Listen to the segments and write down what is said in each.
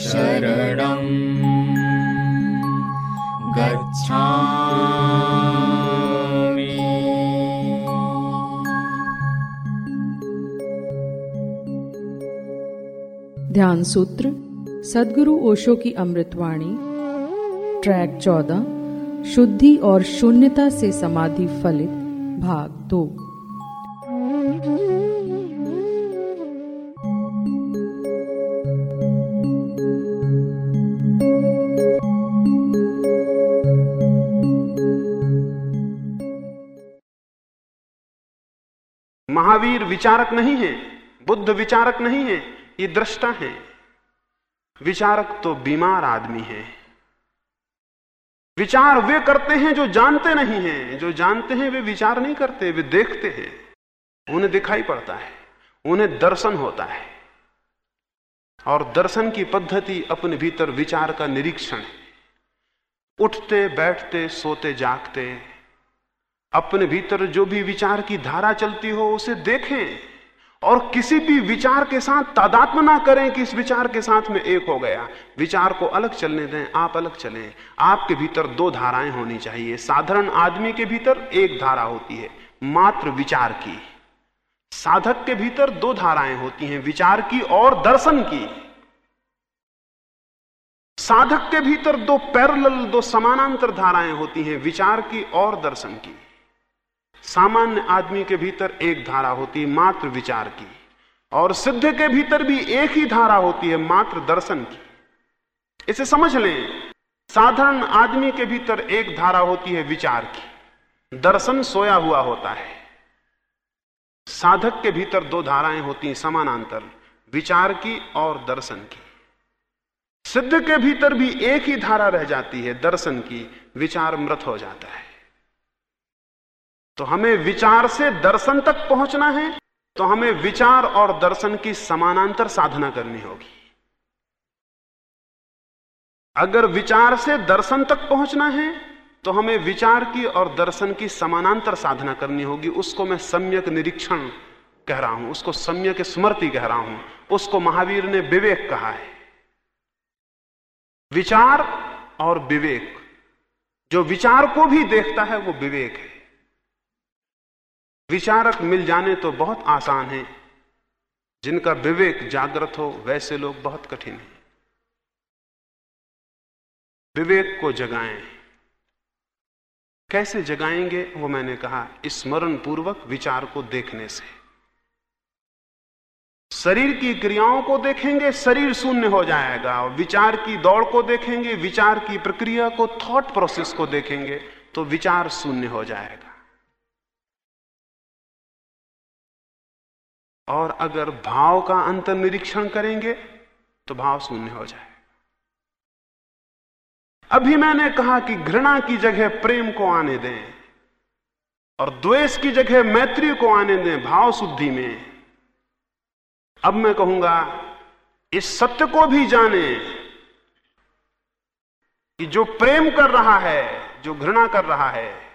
शरणं ध्यान सूत्र, सदगुरु ओशो की अमृतवाणी, ट्रैक चौदह, शुद्धि और शून्यता से समाधि फलित, भाग दो। महावीर विचारक नहीं है, बुद्ध विचारक नहीं है, ये दृष्टा है। विचारक तो बीमार आदमी है। विचार वे करते हैं जो जानते नहीं हैं, जो जानते हैं वे विचार नहीं करते, वे देखते हैं। उन्हें दिखाई पड़ता है, उन्हें दर्शन होता है। और दर्शन की पद्धति अपने भीतर विचार का निरीक्षण है। उठते, बैठते, सोते, जागते अपने भीतर जो भी विचार की धारा चलती हो, उसे देखें और किसी भी विचार के साथ तादात्म ना करें कि इस विचार के साथ में एक हो गया। विचार को अलग चलने दें, आप अलग चलें। आपके भीतर दो धाराएँ होनी चाहिए। साधारण आदमी के भीतर एक धारा होती है, मात्र विचार की। साधक के भीतर दो धाराएँ होती हैं, विचार की और दर्शन की। साधक के भीतर दो पैरल दो समानांतर धाराएँ होती हैं, विचार की और दर्शन की। सामान्य आदमी के भीतर एक धारा होती है मात्र विचार की। और सिद्ध के भीतर भी एक ही धारा होती है, मात्र दर्शन की। इसे समझ लें, साधारण आदमी के भीतर एक धारा होती है, विचार की। दर्शन सोया हुआ होता है। साधक के भीतर दो धाराएँ होती हैं समानांतर, विचार की और दर्शन की। सिद्ध के भीतर भी एक ही धारा रह जाती है, दर्शन की, विचार मृत हो जाता है। तो हमें विचार से दर्शन तक पहुँचना है तो हमें विचार और दर्शन की समानांतर साधना करनी होगी। अगर विचार से दर्शन तक पहुँचना है तो हमें विचार की और दर्शन की समानांतर साधना करनी होगी। उसको मैं सम्यक निरीक्षण कह रहा हूँ, उसको सम्यक स्मृति कह रहा हूँ, उसको महावीर ने विवेक कहा है। विचार और विवेक, जो विचार को भी देखता है, वो विवेक है। विचारक मिल जाने तो बहुत आसान है। जिनका विवेक जागृत हो, वैसे लोग बहुत कठिन है। विवेक को जगाएँ। कैसे जगाएँगे, वो मैंने कहा स्मरण पूर्वक विचार को देखने से। शरीर की क्रियाओं को देखेंगे, शरीर शून्य हो जाएगा। और विचार की दौड़ को देखेंगे, विचार की प्रक्रिया को थॉट प्रोसेस को देखेंगे तो विचार शून्य हो जाएगा। और अगर भाव का अंतर निरीक्षण करेंगे तो भाव शून्य हो जाए। अभी मैंने कहा कि घृणा की जगह प्रेम को आने दें और द्वेष की जगह मैत्री को आने दें भाव शुद्धि में। अब मैं कहूँगा, इस सत्य को भी जाने कि जो प्रेम कर रहा है, जो घृणा कर रहा है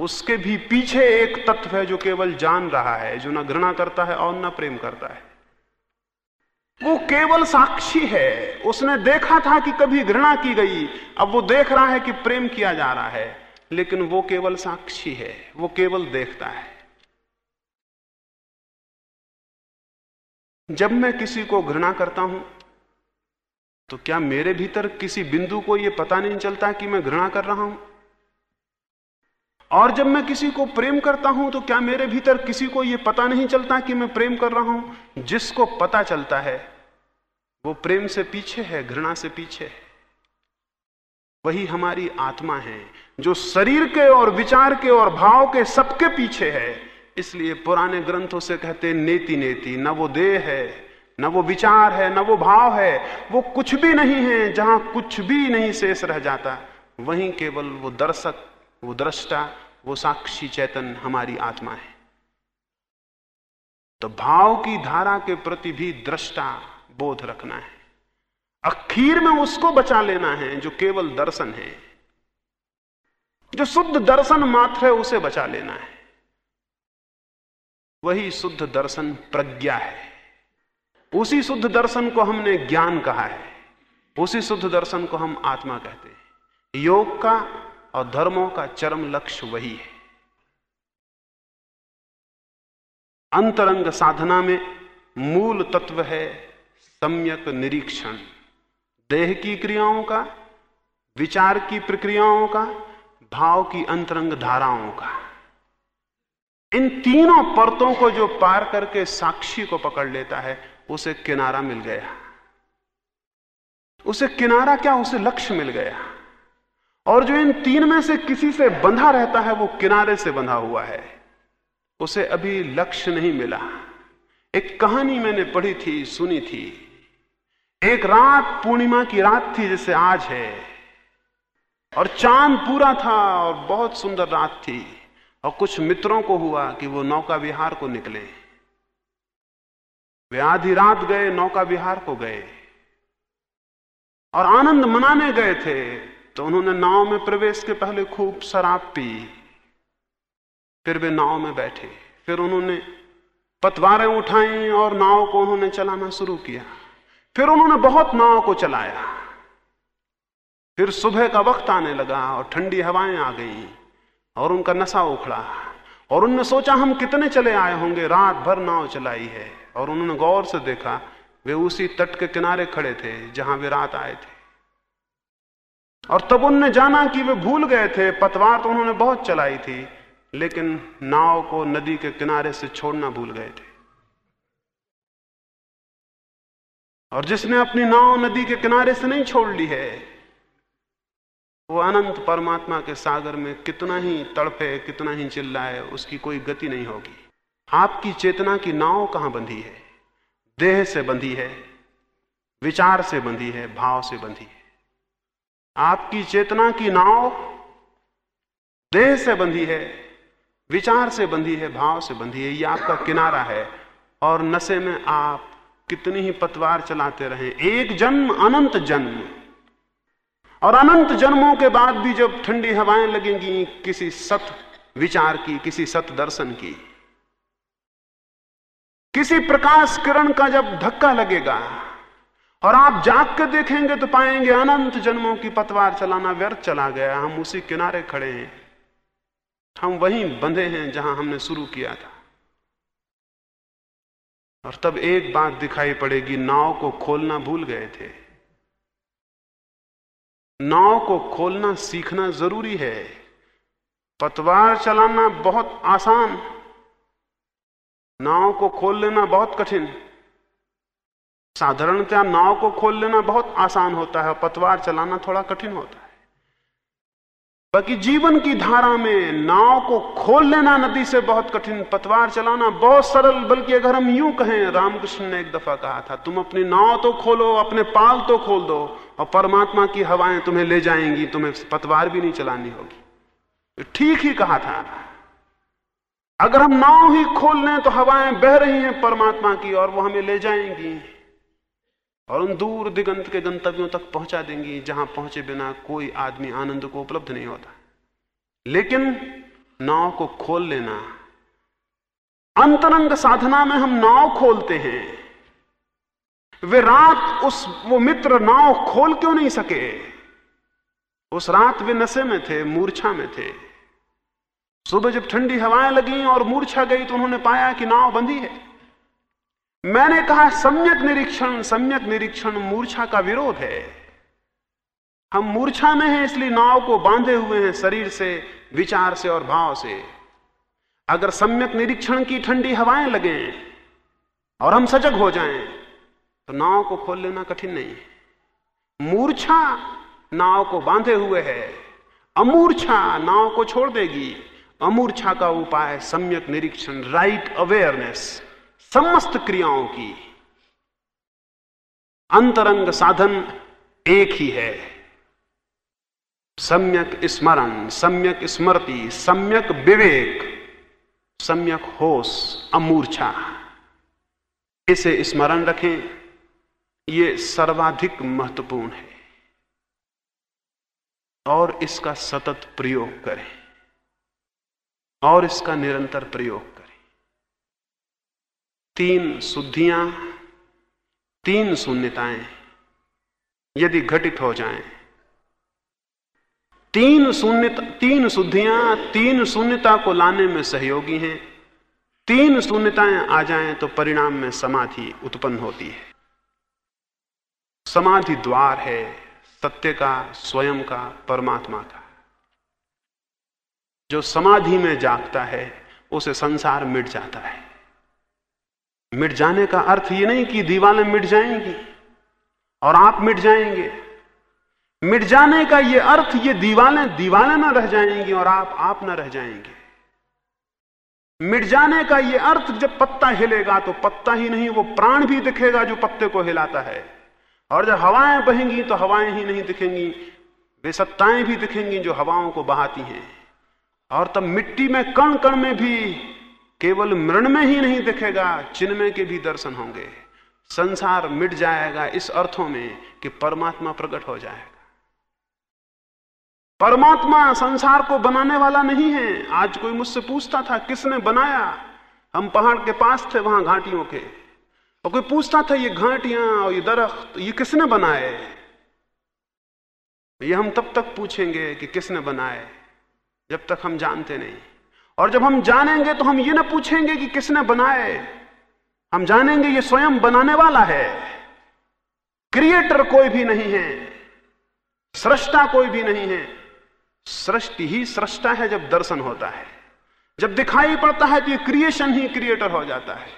उसके भी पीछे एक तत्व है जो केवल जान रहा है, जो ना घृणा करता है और ना प्रेम करता है। वो केवल साक्षी है। उसने देखा था कि कभी घृणा की गई। अब वो देख रहा है कि प्रेम किया जा रहा है, लेकिन वो केवल साक्षी है, वो केवल देखता है। जब मैं किसी को घृणा करता हूँ तो क्या मेरे भीतर किसी बिंदु को यह पता नहीं चलता कि मैं घृणा कर रहा हूँ? और जब मैं किसी को प्रेम करता हूँ तो क्या मेरे भीतर किसी को यह पता नहीं चलता कि मैं प्रेम कर रहा हूँ? जिसको पता चलता है, वो प्रेम से पीछे है, घृणा से पीछे है। वही हमारी आत्मा है, जो शरीर के और विचार के और भाव के सबके पीछे है। इसलिए पुराने ग्रंथों से कहते नेति नेति, न वो देह है, न वो विचार है, न वो भाव है। वो कुछ भी नहीं है, जहाँ कुछ भी नहीं शेष रह जाता, वहीं केवल वो दर्शक वो दृष्टा, वो साक्षी चैतन हमारी आत्मा है। तो भाव की धारा के प्रति भी दृष्टा बोध रखना है। अखीर में उसको बचा लेना है जो केवल दर्शन है। जो शुद्ध दर्शन मात्र है, उसे बचा लेना है। वही शुद्ध दर्शन प्रज्ञा है। उसी शुद्ध दर्शन को हमने ज्ञान कहा है। उसी शुद्ध दर्शन को हम आत्मा कहते हैं। योग का और धर्मों का चरम लक्ष्य वही है। अंतरंग साधना में मूल तत्व है सम्यक निरीक्षण। देह की क्रियाओं का, विचार की प्रक्रियाओं का, भाव की अंतरंग धाराओं का। इन तीनों परतों को जो पार करके साक्षी को पकड़ लेता है, उसे किनारा मिल गया। उसे किनारा क्या, उसे लक्ष्य मिल गया। और जो इन तीन में से किसी से बंधा रहता है, वो किनारे से बंधा हुआ है। उसे अभी लक्ष्य नहीं मिला। एक कहानी मैंने पढ़ी थी, सुनी थी। एक रात पूर्णिमा की रात थी जैसे आज है। और चाँद पूरा था और बहुत सुंदर रात थी। और कुछ मित्रों को हुआ कि वो नौका विहार को निकले। वे आधी रात गए, नौका विहार को गए। और आनंद मनाने गए थे। तो उन्होंने नाव में प्रवेश के पहले खूब शराब पी। फिर वे नाव में बैठे। फिर उन्होंने पतवारें उठाई और नाव को उन्होंने चलाना शुरू किया। फिर उन्होंने बहुत नाव को चलाया। फिर सुबह का वक्त आने लगा और ठंडी हवाएँ आ गई और उनका नशा उखड़ा और उनने सोचा, हम कितने चले आए होंगे? रात भर नाव चलाई है। और उन्होंने गौर से देखा, वे उसी तट के किनारे खड़े थे जहाँ वे रात आए थे। और तब उनने जाना कि वे भूल गए थे, पतवार तो उन्होंने बहुत चलाई थी, लेकिन नाव को नदी के किनारे से छोड़ना भूल गए थे। और जिसने अपनी नाव नदी के किनारे से नहीं छोड़ ली है, वो अनंत परमात्मा के सागर में कितना ही तड़पे कितना ही चिल्लाए, उसकी कोई गति नहीं होगी। आपकी चेतना की नाव कहाँ बंधी है? देह से बंधी है, विचार से बंधी है, भाव से बंधी है। आपकी चेतना की नाव देह से बंधी है, विचार से बंधी है, भाव से बंधी है। ये आपका किनारा है और नशे में आप कितनी ही पतवार चलाते रहे। एक जन्म, अनंत जन्म। और अनंत जन्मों के बाद भी जब ठंडी हवाएँ लगेंगी किसी सत विचार की, किसी सत दर्शन की, किसी प्रकाश किरण का जब धक्का लगेगा और आप जाग के देखेंगे तो पाएँगे अनंत जन्मों की पतवार चलाना व्यर्थ चला गया। हम उसी किनारे खड़े हैं। हम वहीं बंधे हैं जहाँ हमने शुरू किया था। और तब एक बात दिखाई पड़ेगी, नाव को खोलना भूल गए थे। नाव को खोलना सीखना ज़रूरी है। पतवार चलाना बहुत आसान। नाव को खोल लेना बहुत कठिन। साधारणतया नाव को खोल लेना बहुत आसान होता है, पतवार चलाना थोड़ा कठिन होता है। बाकी जीवन की धारा में नाव को खोल लेना नदी से बहुत कठिन, पतवार चलाना बहुत सरल, बल्कि अगर हम यूँ कहें, रामकृष्ण ने एक दफ़ा कहा था, तुम अपनी नाव तो खोलो, अपने पाल तो खोल दो, और परमात्मा की हवाएँ तुम्हें ले जाएँगी, तुम्हें पतवार भी नहीं चलानी होगी। ठीक ही कहा था। अगर हम नाव ही खोल लें तो हवाएँ बह रही हैं परमात्मा की, और वो हमें ले जाएँगी। उन दूर दिगंत के गंतव्यों तक पहुँचा देंगी, जहाँ पहुँचे बिना कोई आदमी आनंद को उपलब्ध नहीं होता। लेकिन नाव को खोल लेना, अंतरंग साधना में हम नाव खोलते हैं। वे रात उस, वो मित्र नाव खोल क्यों नहीं सके? उस रात वे नशे में थे, मूर्छा में थे। सुबह जब ठंडी हवाएँ लगी और मूर्छा गई तो उन्होंने पाया कि नाव बंधी है। मैंने कहा, सम्यक निरीक्षण सम्यक निरीक्षण मूर्छा का विरोध है। हम मूर्छा में हैं, इसलिए नाव को बांधे हुए हैं शरीर से, विचार से और भाव से। अगर सम्यक निरीक्षण की ठंडी हवाएँ लगे और हम सजग हो जाएँ तो नाव को खोल लेना कठिन नहीं है। मूर्छा नाव को बांधे हुए है, अमूर्छा नाव को छोड़ देगी। अमूर्छा का उपाय सम्यक निरीक्षण राइट अवेयरनेस समस्त क्रियाओं की। अंतरंग साधन एक ही है। सम्यक स्मरण, सम्यक स्मृति, सम्यक विवेक, सम्यक होश, अमूर्छा। इसे स्मरण रखें यह सर्वाधिक महत्वपूर्ण है। और इसका सतत प्रयोग करें। और इसका निरंतर प्रयोग करें। तीन शुद्धियाँ, तीन शून्यताएँ यदि घटित हो जाएँ। तीन शून्य तीन शुद्धियाँ, तीन शून्यता को लाने में सहयोगी हैं। तीन शून्यताएँ आ जाएँ तो परिणाम में समाधि उत्पन्न होती है। समाधि द्वार है, सत्य का, स्वयं का, परमात्मा का। जो समाधि में जागता है, उसे संसार मिट जाता है। मिट जाने का अर्थ ये नहीं कि दीवारें मिट जाएँगी और आप मिट जाएँगे। मिट जाने का ये अर्थ ये दीवारें दीवारें ना रह जाएँगी और आप आप ना रह जाएँगे। मिट जाने का ये अर्थ जब पत्ता हिलेगा तो पत्ता ही नहीं, वो प्राण भी दिखेगा जो पत्ते को हिलाता है। और जब हवाएँ बहेंगी तो हवाएँ ही नहीं दिखेंगी वे सत्ताएँ भी दिखेंगी जो हवाओं को बहाती हैं। और तब मिट्टी में कण कण में भी केवल मृण में ही नहीं दिखेगा चिन्मय के भी दर्शन होंगे। संसार मिट जाएगा इस अर्थों में कि परमात्मा प्रकट हो जाएगा। परमात्मा संसार को बनाने वाला नहीं है। आज कोई मुझसे पूछता था, किसने बनाया? हम पहाड़ के पास थे, वहाँ घाटियों के। और कोई पूछता था, ये घाटियाँ और ये दरख्त, ये किसने बनाए? ये हम तब तक पूछेंगे कि किसने बनाए, जब तक हम जानते नहीं। और जब हम जानेंगे तो हम ये ना पूछेंगे कि किसने बनाए। हम जानेंगे ये स्वयं बनाने वाला है। क्रिएटर कोई भी नहीं है। सृष्टा कोई भी नहीं है। सृष्टि ही सृष्टा है जब दर्शन होता है। जब दिखाई पड़ता है तो ये क्रिएशन ही क्रिएटर हो जाता है।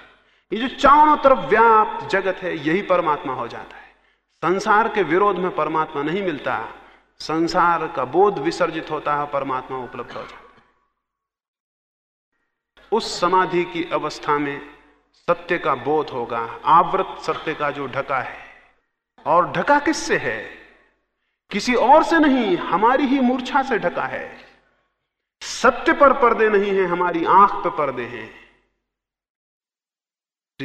ये जो चारों तरफ़ व्याप्त जगत है, यही परमात्मा हो जाता है। संसार के विरोध में परमात्मा नहीं मिलता। संसार का बोध विसर्जित होता है, परमात्मा उपलब्ध हो जाता है। उस समाधि की अवस्था में सत्य का बोध होगा आवृत सत्य का जो ढका है। और ढका किससे है? किसी और से नहीं, हमारी ही मूर्छा से ढका है। सत्य पर पर्दे नहीं है, हमारी आँख पर पर्दे हैं।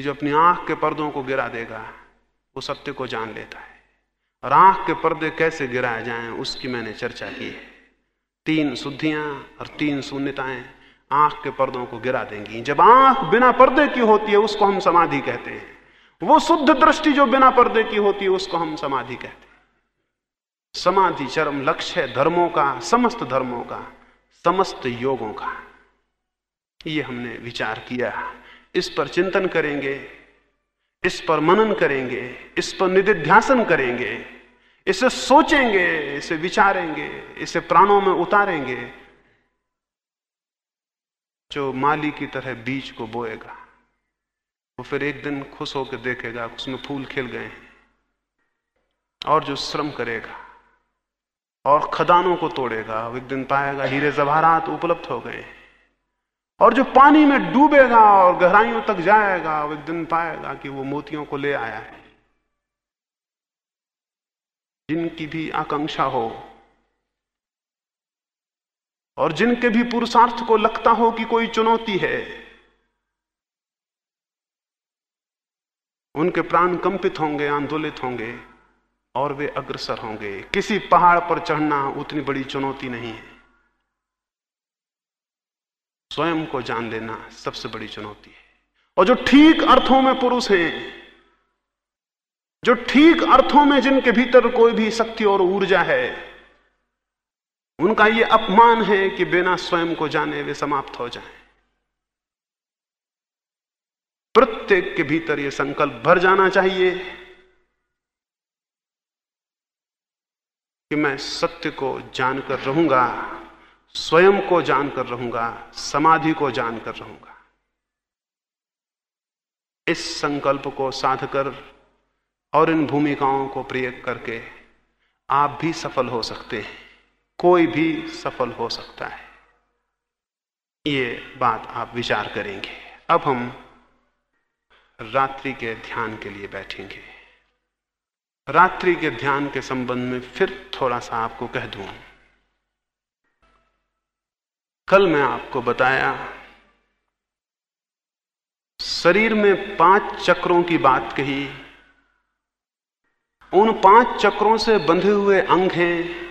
जो अपनी आँख के पर्दों को गिरा देगा, वो सत्य को जान लेता है। और आँख के पर्दे कैसे गिराए जाएँ, उसकी मैंने चर्चा की है। तीन शुद्धियाँ और तीन शून्यताएँ। आँख के पर्दों को गिरा देंगी। जब आँख बिना पर्दे की होती है, उसको हम समाधि कहते हैं। वो शुद्ध दृष्टि जो बिना पर्दे की होती है, उसको हम समाधि कहते हैं। समाधि चरम लक्ष्य है धर्मों का, समस्त धर्मों का, समस्त योगों का। ये हमने विचार किया। इस पर चिंतन करेंगे, इस पर मनन करेंगे, इस पर निधिध्यासन करेंगे, इसे सोचेंगे, इसे विचारेंगे, इसे प्राणों में उतारेंगे जो माली की तरह बीज को बोएगा, वो फिर एक दिन खुश होकर देखेगा उसमें फूल खिल गए हैं और जो श्रम करेगा और खदानों को तोड़ेगा एक दिन पाएगा हीरे जवाहरात उपलब्ध हो गए और जो पानी में डूबेगा और गहराइयों तक जाएगा एक दिन पाएगा कि वो मोतियों को ले आया है। जिनकी भी आकांक्षा हो और जिनके भी पुरुषार्थ को लगता हो कि कोई चुनौती है, उनके प्राण कंपित होंगे, आंदोलित होंगे और वे अग्रसर होंगे। किसी पहाड़ पर चढ़ना उतनी बड़ी चुनौती नहीं है। स्वयं को जान लेना सबसे बड़ी चुनौती है। और जो ठीक अर्थों में पुरुष हैं, जो ठीक अर्थों में जिनके भीतर कोई भी शक्ति और ऊर्जा है उनका यह अपमान है कि बिना स्वयं को जाने वे समाप्त हो जाएँ। प्रत्येक के भीतर यह संकल्प भर जाना चाहिए कि मैं सत्य को जानकर रहूँगा, स्वयं को जानकर रहूँगा, समाधि को जानकर रहूँगा इस संकल्प को साध कर और इन भूमिकाओं को प्रयोग करके आप भी सफल हो सकते हैं कोई भी सफल हो सकता है। ये बात आप विचार करेंगे। अब हम रात्रि के ध्यान के लिए बैठेंगे। रात्रि के ध्यान के संबंध में फिर थोड़ा सा आपको कह दूँ। कल मैं आपको बताया, शरीर में पाँच चक्रों की बात कही। उन पाँच चक्रों से बंधे हुए अंग हैं।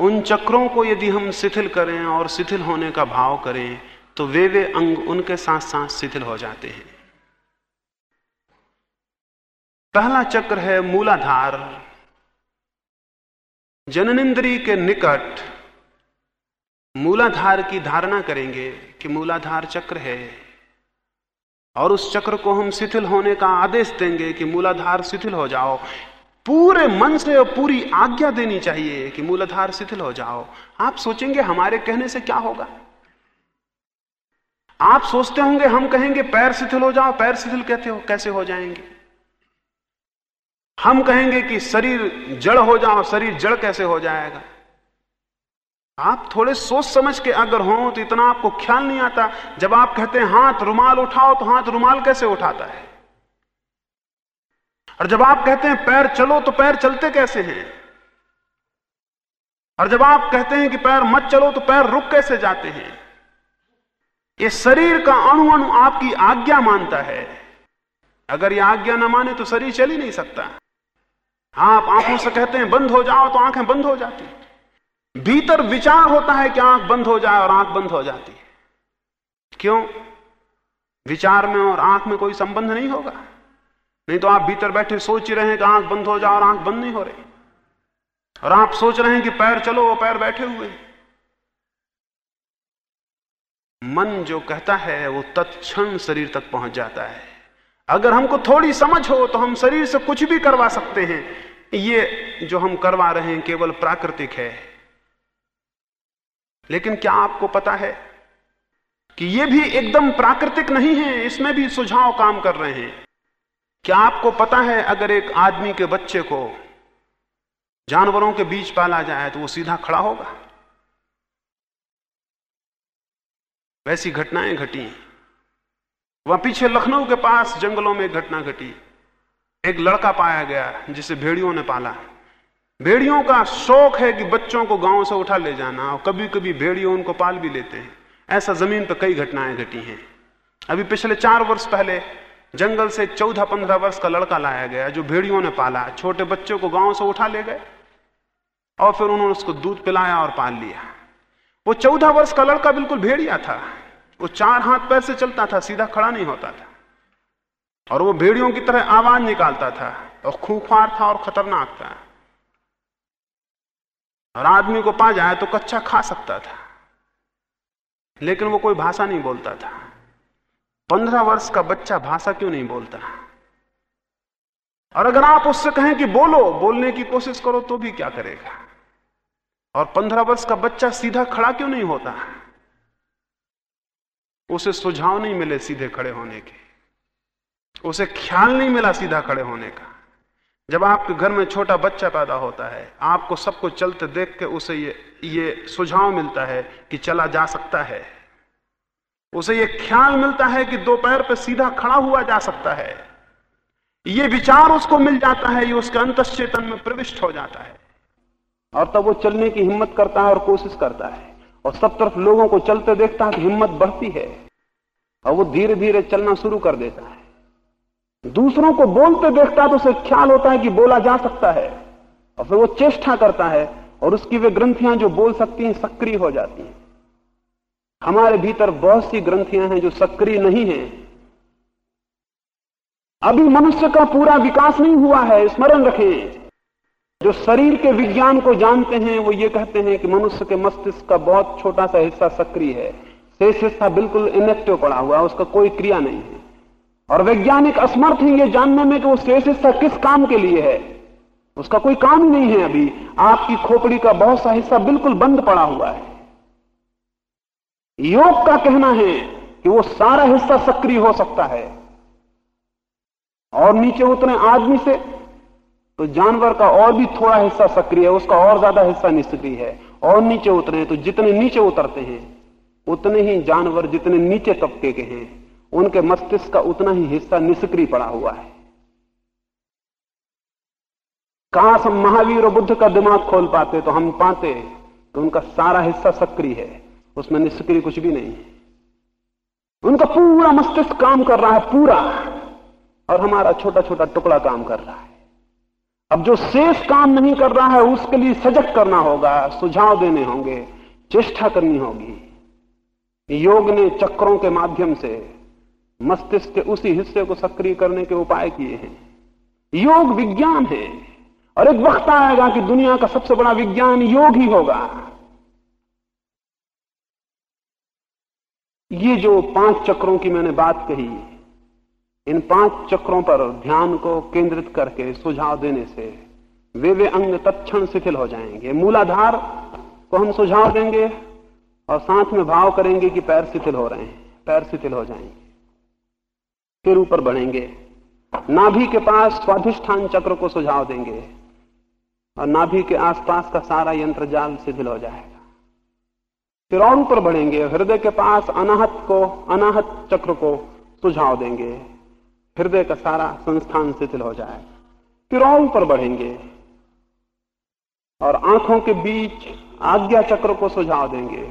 उन चक्रों को यदि हम शिथिल करें और शिथिल होने का भाव करें तो वे वे अंग उनके साथ साथ शिथिल हो जाते हैं। पहला चक्र है मूलाधार। जननेन्द्री के निकट मूलाधार की धारणा करेंगे कि मूलाधार चक्र है और उस चक्र को हम शिथिल होने का आदेश देंगे कि मूलाधार शिथिल हो जाओ। पूरे मन से और पूरी आज्ञा देनी चाहिए कि मूलाधार शिथिल हो जाओ। आप सोचेंगे हमारे कहने से क्या होगा? आप सोचते होंगे, हम कहेंगे, पैर शिथिल हो जाओ, पैर शिथिल कहते हो, कैसे हो जाएँगे? हम कहेंगे कि शरीर जड़ हो जाओ, शरीर जड़ कैसे हो जाएगा? आप थोड़े सोच समझ के अगर हो तो इतना आपको ख्याल नहीं आता। जब आप कहते हैं, हाथ रुमाल उठाओ तो हाथ रुमाल कैसे उठाता है? और जब आप कहते हैं पैर चलो तो पैर चलते कैसे हैं? और जब आप कहते हैं कि पैर मत चलो तो पैर रुक कैसे जाते हैं? ये शरीर का अणु अणु आपकी आज्ञा मानता है। अगर ये आज्ञा ना माने तो शरीर चल ही नहीं सकता। आप आँखों से कहते हैं, बंद हो जाओ तो आँखें बंद हो जाती भीतर विचार होता है कि आँख बंद हो जाए और आँख बंद हो जाती है। क्यों? विचार में और आँख में कोई संबंध नहीं होगा। नहीं तो आप भीतर बैठे सोच ही रहे हैं कि आँख बंद हो जाए और आँख बंद नहीं हो रही। और आप सोच रहे हैं कि पैर चलो, वो पैर बैठे हुए मन जो कहता है, वो तत्क्षण शरीर तक पहुँच जाता है। अगर हमको थोड़ी समझ हो तो हम शरीर से कुछ भी करवा सकते हैं। ये जो हम करवा रहे हैं, केवल प्राकृतिक है। लेकिन क्या आपको पता है कि ये भी एकदम प्राकृतिक नहीं है? इसमें भी सुझाव काम कर रहे हैं। क्या आपको पता है अगर एक आदमी के बच्चे को जानवरों के बीच पाला जाए तो वो सीधा खड़ा होगा? वैसी घटनाएँ घटी। वहाँ पीछे लखनऊ के पास जंगलों में घटना घटी। एक लड़का पाया गया जिसे भेड़ियों ने पाला। भेड़ियों का शौक है कि बच्चों को गाँव से उठा ले जाना और कभी कभी भेड़ियों उनको पाल भी लेते हैं। ऐसा ज़मीन पर कई घटनाएँ घटी हैं। अभी पिछले चार वर्ष पहले जंगल से चौदह पंद्रह वर्ष का लड़का लाया गया जो भेड़ियों ने पाला, छोटे बच्चों को गाँव से उठा ले गए। और फिर उन्होंने उसको दूध पिलाया और पाल लिया। वो चौदह वर्ष का लड़का बिल्कुल भेड़िया था। वो चार हाथ पैर से चलता था, सीधा खड़ा नहीं होता था। और वो भेड़ियों की तरह आवाज़ निकालता था और खूंखार था और खतरनाक था। और आदमी को पा जाए तो कच्चा खा सकता था। लेकिन वो कोई भाषा नहीं बोलता था। पंद्रह वर्ष का बच्चा भाषा क्यों नहीं बोलता? और अगर आप उससे कहें कि बोलो, बोलने की कोशिश करो तो भी क्या करेगा? और पंद्रह वर्ष का बच्चा सीधा खड़ा क्यों नहीं होता? उसे सुझाव नहीं मिले सीधे खड़े होने के। उसे ख्याल नहीं मिला सीधा खड़े होने का। जब आपके घर में छोटा बच्चा पैदा होता है, आपको सबको चलते देख के उसे ये ये सुझाव मिलता है कि चला जा सकता है। उसे ये ख्याल मिलता है कि दो पैर सीधा खड़ा हुआ जा सकता है। ये विचार उसको मिल जाता है, ये उसके अंत चेतन में प्रविष्ट हो जाता है। और तब वो चलने की हिम्मत करता है और कोशिश करता है। और सब तरफ़ लोगों को चलते देखता है कि हिम्मत बढ़ती है। और वो धीरे धीरे चलना शुरू कर देता है। दूसरों को बोलते देखता है तो उसे ख्याल होता है कि बोला जा सकता है। और फिर वो चेष्टा करता है और उसकी वे ग्रंथियाँ जो बोल सकती हैं, सक्रिय हो जाती हैं। हमारे भीतर बहुत सी ग्रंथियाँ हैं जो सक्रिय नहीं है। अभी मनुष्य का पूरा विकास नहीं हुआ है, स्मरण रखें। जो शरीर के विज्ञान को जानते हैं, वो ये कहते हैं कि मनुष्य के मस्तिष्क का बहुत छोटा सा हिस्सा सक्रिय है। शेष हिस्सा बिल्कुल इनेक्टिव पड़ा हुआ है, उसका कोई क्रिया नहीं है। और वैज्ञानिक असमर्थ हैं ये जानने में कि वो शेष हिस्सा किस काम के लिए है। उसका कोई काम नहीं है अभी। आपकी खोपड़ी का बहुत सा हिस्सा बिल्कुल बंद पड़ा हुआ है। योग का कहना है कि वो सारा हिस्सा सक्रिय हो सकता है। और नीचे उतरे आदमी से तो जानवर का और भी थोड़ा हिस्सा सक्रिय है, उसका और ज़्यादा हिस्सा निष्क्रिय है। और नीचे उतरे तो जितने नीचे उतरते हैं, उतने ही जानवर जितने नीचे तबके के हैं, उनके मस्तिष्क का उतना ही हिस्सा निष्क्रिय पड़ा हुआ है। काश हम महावीर और बुद्ध का दिमाग खोल पाते तो हम पाते तो उनका सारा हिस्सा सक्रिय है। उसमें निष्क्रिय कुछ भी नहीं उनका पूरा मस्तिष्क काम कर रहा है, पूरा। और हमारा छोटा छोटा टुकड़ा काम कर रहा है। अब जो शेष काम नहीं कर रहा है, उसके लिए सजग करना होगा, सुझाव देने होंगे, चेष्टा करनी होगी। योग ने चक्रों के माध्यम से मस्तिष्क के उसी हिस्से को सक्रिय करने के उपाय किए हैं। योग विज्ञान है। और एक वक्त आएगा कि दुनिया का सबसे बड़ा विज्ञान योग ही होगा। ये जो पाँच चक्रों की मैंने बात कही, इन पाँच चक्रों पर ध्यान को केंद्रित करके, सुझाव देने से वे वे अंग तत्क्षण शिथिल हो जाएँगे। मूलाधार को हम सुझाव देंगे और साथ में भाव करेंगे कि पैर शिथिल हो रहे हैं, पैर शिथिल हो जाएँगे। फिर ऊपर बढ़ेंगे। नाभि के पास स्वाधिष्ठान चक्र को सुझाव देंगे और नाभि के आसपास का सारा यंत्र जाल शिथिल हो जाएगा। फिर और ऊपर बढ़ेंगे, हृदय के पास अनाहत को, अनाहत चक्र को सुझाव देंगे। हृदय का सारा संस्थान शिथिल हो जाएगा फिर और ऊपर बढ़ेंगे और आँखों के बीच आज्ञा चक्र को सुझाव देंगे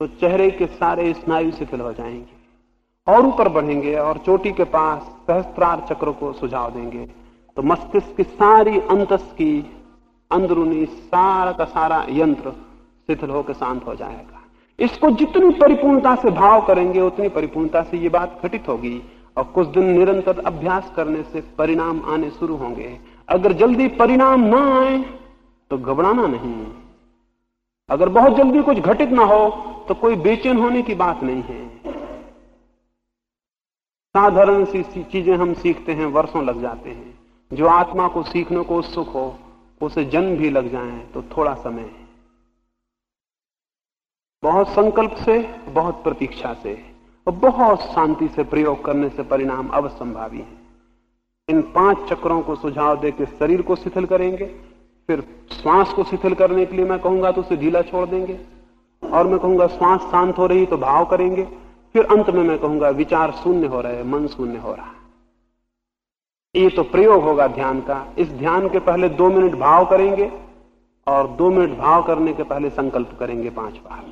तो चेहरे के सारे स्नायु शिथिल हो जाएँगे। और ऊपर बढ़ेंगे और चोटी के पास सहस्त्रार चक्र को सुझाव देंगे। तो मस्तिष्क की सारी अंतस की अंदरूनी सारा का सारा यंत्र शिथिल होकर शांत हो जाएगा। इसको जितनी परिपूर्णता से भाव करेंगे उतनी परिपूर्णता से ये बात घटित होगी और कुछ दिन निरंतर अभ्यास करने से परिणाम आने शुरू होंगे। अगर जल्दी परिणाम ना आए तो घबराना नहीं। अगर बहुत जल्दी कुछ घटित ना हो तो कोई बेचैन होने की बात नहीं है। साधारण सी, चीज़ें हम सीखते हैं वर्षों लग जाते हैं। जो आत्मा को सीखने को उत्सुक हो उसे जन्म भी लग जाए तो थोड़ा समय है। बहुत संकल्प से, बहुत प्रतीक्षा से, और बहुत शांति से प्रयोग करने से परिणाम अवसंभावी है। इन पाँच चक्रों को सुझाव देकर शरीर को शिथिल करेंगे, फिर श्वास को शिथिल करने के लिए मैं कहूँगा तो उसे ढीला छोड़ देंगे, और मैं कहूँगा श्वास शांत हो रही तो भाव करेंगे, फिर अंत में मैं कहूँगा विचार शून्य हो रहे मन शून्य हो रहा ये तो प्रयोग होगा ध्यान का। इस ध्यान के पहले दो मिनट भाव करेंगे, और दो मिनट भाव करने के पहले संकल्प करेंगे पाँच बार।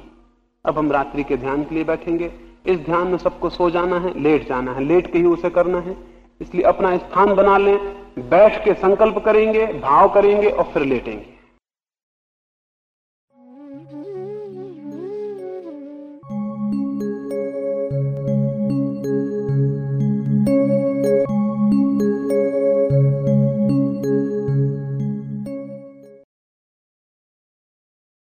अब हम रात्रि के ध्यान के लिए बैठेंगे। इस ध्यान में सबको सो जाना है, लेट जाना है। लेट के ही उसे करना है। इसलिए अपना स्थान बना लें, बैठ के संकल्प करेंगे, भाव करेंगे और फिर लेटेंगे।